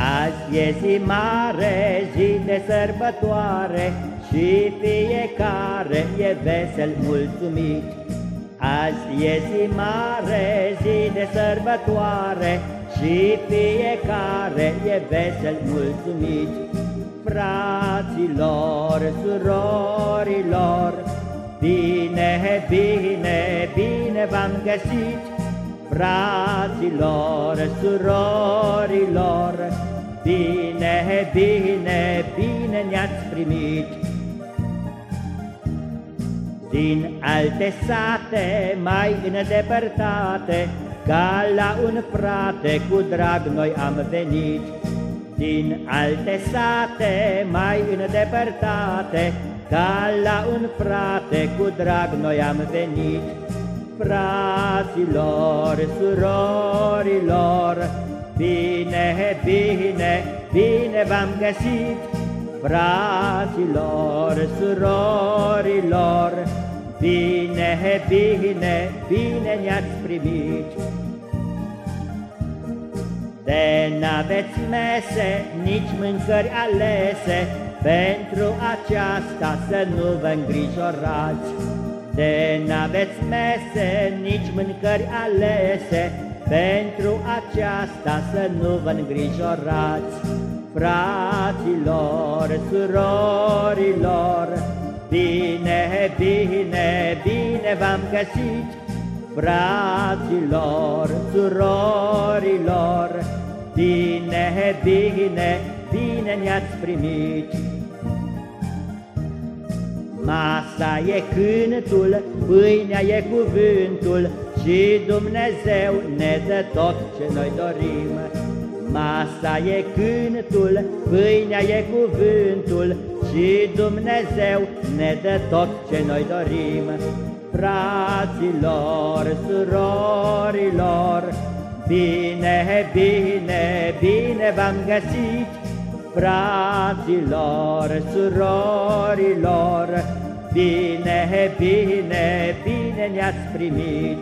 Azi e zi mare, zi de sărbătoare Și fiecare e vesel mulțumit. Azi e zi mare, zi de sărbătoare Și fiecare e vesel mulțumit. Fraților, surorilor Bine, bine, bine v-am găsit. Fraților, surorilor Bine, bine, bine ne-ați primit. Din alte sate mai îndepărtate Ca la un frate cu drag noi am venit. Din alte sate mai îndepărtate Ca la un frate cu drag noi am venit. Fraților, surorilor Bine, bine, bine v-am găsit Fraților, surorilor. Bine, bine, bine ne-ați primit. De n-aveți mese, nici mâncări alese Pentru aceasta să nu vă îngrijorați. De n-aveți mese, nici mâncări alese pentru aceasta să nu vă îngrijorați, fraților, surorilor, Bine, bine, bine v-am găsit, fraților, surorilor, Bine, bine, bine ne-ați primit. Masa e cântul, pâinea e cuvântul, și Dumnezeu ne dă tot ce noi dorim. Masa e cântul, pâinea e cuvântul Și Dumnezeu ne dă tot ce noi dorim. Fraților, surorilor, Bine, bine, bine v-am găsit, Fraților, surorilor, Bine, bine, bine ne-ați primit.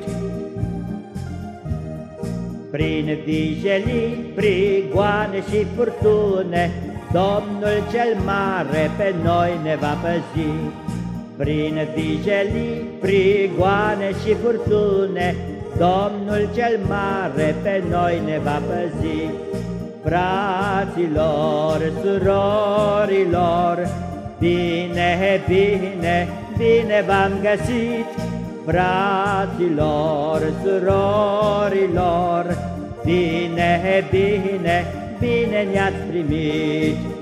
Prin vijelii, prigoane și furtune, Domnul cel mare pe noi ne va păzi. Prin vijelii, prigoane și furtune, Domnul cel mare pe noi ne va păzi. Fraților, surorilor, Bine, bine, bine v-am găsit, fraților, surorilor, Bine, bine, bine ne-ați primit.